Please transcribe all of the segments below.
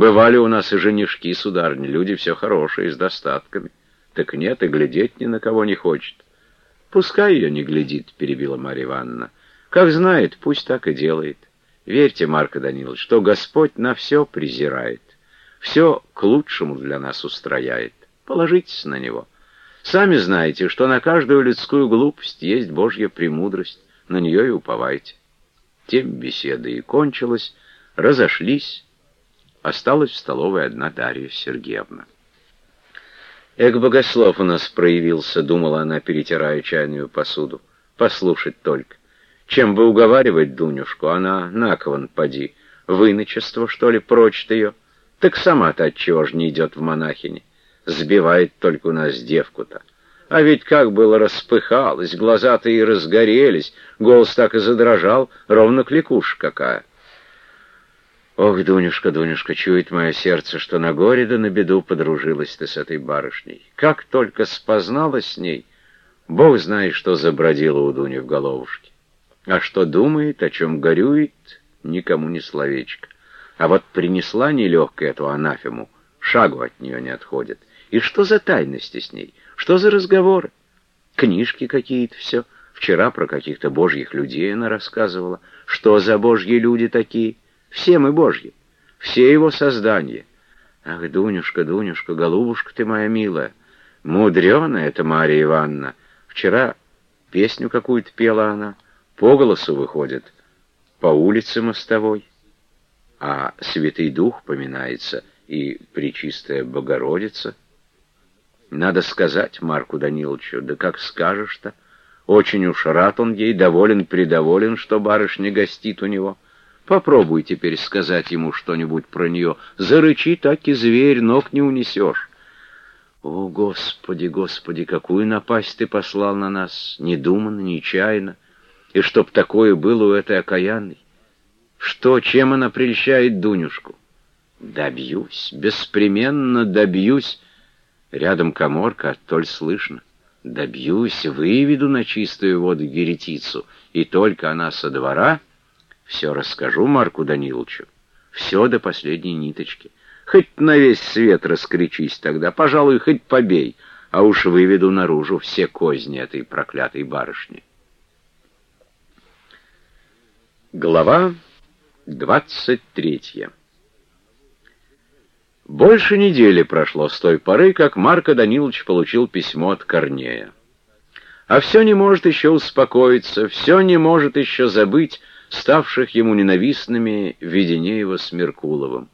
Бывали у нас и женишки, сударни, люди все хорошие, с достатками. Так нет, и глядеть ни на кого не хочет. Пускай ее не глядит, перебила Марья Ивановна. Как знает, пусть так и делает. Верьте, Марко Данилович, что Господь на все презирает, все к лучшему для нас устрояет. Положитесь на Него. Сами знаете, что на каждую людскую глупость есть Божья премудрость, на нее и уповайте. Тем беседа и кончилась, разошлись. Осталась в столовой одна Дарья Сергеевна. «Эк, богослов у нас проявился», — думала она, перетирая чайную посуду. «Послушать только. Чем бы уговаривать Дунюшку, она на кого поди. Выночество, что ли, прочит ее? Так сама-то отчего ж не идет в монахини? Сбивает только у нас девку-то. А ведь как было распыхалось, глаза-то и разгорелись, голос так и задрожал, ровно кликуш какая. Ох, Дунюшка, Дунюшка, чует мое сердце, что на горе да на беду подружилась ты с этой барышней. Как только спозналась с ней, Бог знает, что забродило у Дуни в головушке. А что думает, о чем горюет, никому не словечко. А вот принесла нелегкая эту анафему, шагу от нее не отходит. И что за тайности с ней? Что за разговоры? Книжки какие-то все. Вчера про каких-то божьих людей она рассказывала. Что за божьи люди такие? Все мы божьи. Все его создания. Ах, Дунюшка, Дунюшка, голубушка ты моя милая. Мудреная это Мария Ивановна. Вчера песню какую-то пела она. По голосу выходит. По улице мостовой. А Святый Дух поминается и Пречистая Богородица — надо сказать Марку Даниловичу, да как скажешь-то. Очень уж рад он ей, доволен-предоволен, что барышня гостит у него. Попробуй теперь сказать ему что-нибудь про нее. Зарычи, так и зверь, ног не унесешь. О, Господи, Господи, какую напасть ты послал на нас, недуманно, нечаянно. И чтоб такое было у этой окаянной. Что, чем она прельщает Дунюшку? Добьюсь, беспременно добьюсь, Рядом коморка, толь слышно. Добьюсь, выведу на чистую воду еретицу, и только она со двора, все расскажу Марку Даниловичу. Все до последней ниточки. Хоть на весь свет раскричись тогда, пожалуй, хоть побей, а уж выведу наружу все козни этой проклятой барышни. Глава двадцать третья больше недели прошло с той поры, как Марко Данилович получил письмо от Корнея. А все не может еще успокоиться, все не может еще забыть ставших ему ненавистными Веденеева с Меркуловым.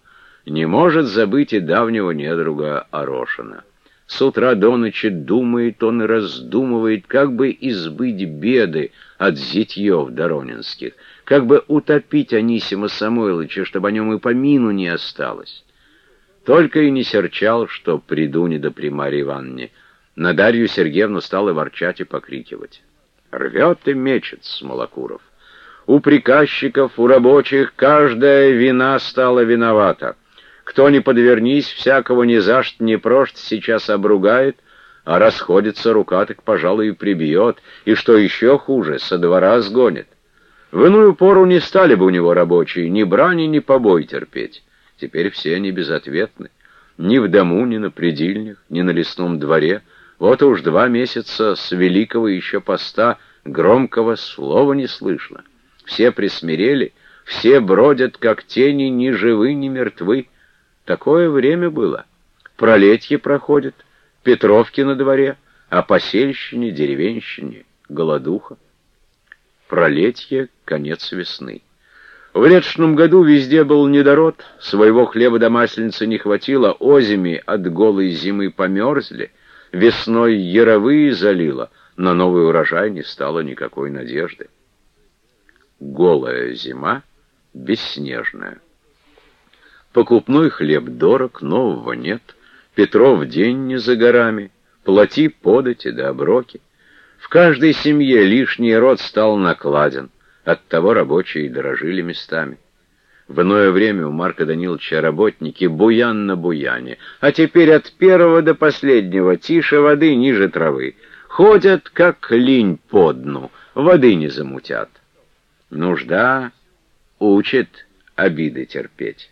Не может забыть и давнего недруга Орошина. С утра до ночи думает он и раздумывает, как бы избыть беды от зятьев доронинских, как бы утопить Анисима Самойловича, чтобы о нем и помину не осталось. Только и не серчал, что приду не до при Ивановне. На Дарью Сергеевну стал и ворчать, и покрикивать. Рвет и мечет Смолокуров. У приказчиков, у рабочих каждая вина стала виновата. Кто не подвернись, всякого ни за что не прошт, сейчас обругает, а расходится рука, так, пожалуй, и прибьет, и, что еще хуже, со двора сгонит. В иную пору не стали бы у него рабочие ни брани, ни побой терпеть. Теперь все они безответны. Ни в дому, ни на предельнях, ни на лесном дворе. Вот уж два месяца с великого еще поста громкого слова не слышно. Все присмирели, все бродят, как тени, ни живы, ни мертвы. Такое время было. Пролетье проходит, Петровки на дворе, а посельщине, деревенщине, голодуха. Пролетье — конец весны. В летошном году везде был недород, своего хлеба до масленицы не хватило, озими от голой зимы померзли, весной яровые залило, на новый урожай не стало никакой надежды. Голая зима, бесснежная. Покупной хлеб дорог, нового нет, Петров день не за горами, плати подати да оброки. В каждой семье лишний род стал накладен. Оттого рабочие дорожили местами. В иное время у Марка Даниловича работники буян на буяне, а теперь от первого до последнего тише воды ниже травы. Ходят, как линь по дну, воды не замутят. Нужда учит обиды терпеть.